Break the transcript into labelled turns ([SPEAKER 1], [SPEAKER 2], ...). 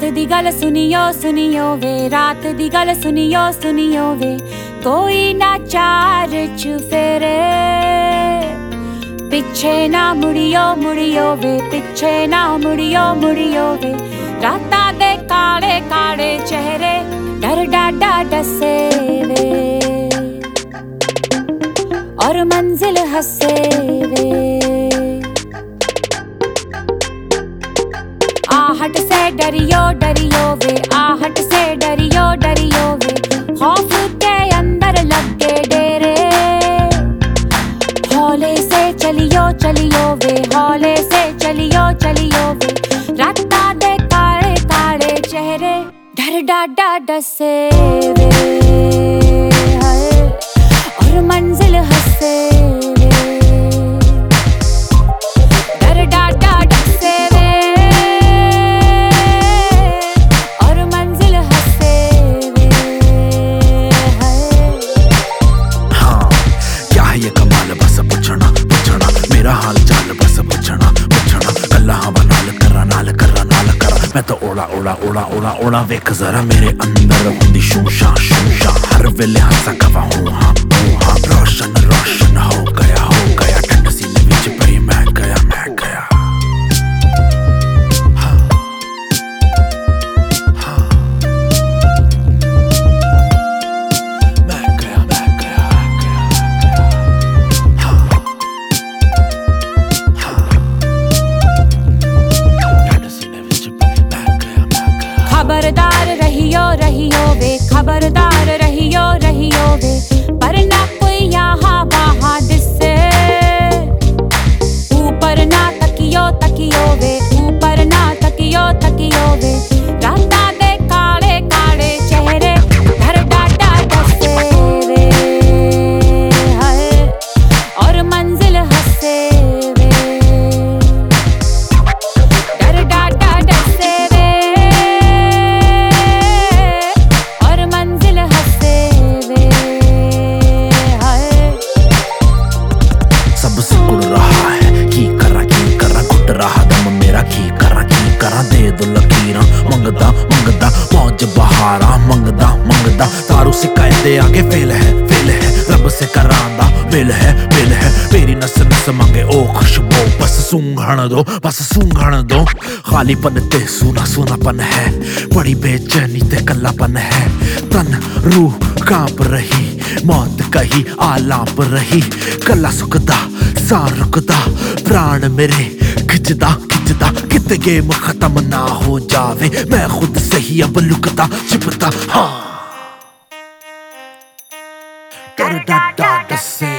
[SPEAKER 1] रात दी गल सुनियो सुनियो वे, रात दी गल सुनियो सुनियो वे। कोई ना चार च फेरे। पिछे ना मुड़ियो मुड़ियो वे, पिछे ना मुड़ियो मुड़ियो वे। राता दे काले काले चेहरे, डर डाडा डसे वे। और मंजिल हसे वे। डरियो डरियो वे। आहट से डरियो डरियो वे। खौफ के अंदर लग के डेरे। हौले से चलियो चलियो वे। हौले से चलियो चलियो वे। राता दे काले काले चेहरे। डर डा डा डसे वे। और मंजिल हंसे।
[SPEAKER 2] ਹਾਲ ਚਾਲ ਬਸ ਪੁੱਛਣਾ ਪੁੱਛਣਾ, ਗੱਲਾਂ ਹਵਾ ਨਾਲ ਕਰਾਂ ਨਾਲ ਕਰਾਂ, ਨਾਲ ਕਰ। ਮੈਂ ਤਾਂ ਓਲਾ ਓਲਾ ਓਲਾ ਓਲਾ ਓਲਾ ਵੇਖ ਜ਼ਰਾ ਮੇਰੇ ਅੰਦਰ ਹੁੰਦੀ ਸ਼ੂਸ਼ਾ ਸ਼ੂਸ਼ਾ। ਹਰ ਵੇਲੇ ਹੱਸਾਂ ਕਵਾ ਹੂੰ, ਹਾਂ ਹਾਂ, ਰੋਸ਼ਨ ਰੋਸ਼ਨ ਹੋ ਗਏ।
[SPEAKER 1] खबरदार रहियो रहियो वे। पर ना कोई यहाँ वहाँ दिसे ऊपर ना तकियो तकियो वे। ऊपर ना तकियो तकियो वे।
[SPEAKER 2] मंगदा तारू शिकायते आगे फेल है फेल है रब से करांदा बिल है बिल है मेरी नस नस मंगे ओ खुशबू बस सूंघण दो बस सूंघण दो खालीपन ते सूना सूनापन है बड़ी बेचैनी ते कल्लापन है तन रूह काँप रही मौत कही आलाप रही कला सुखदा सा रुकदा प्राण मेरे खिंचदा खिंचदा कित गेम खत्म ना हो जावे मैं खुद से ही अब लुकता छिपता हाँ डर डर डर से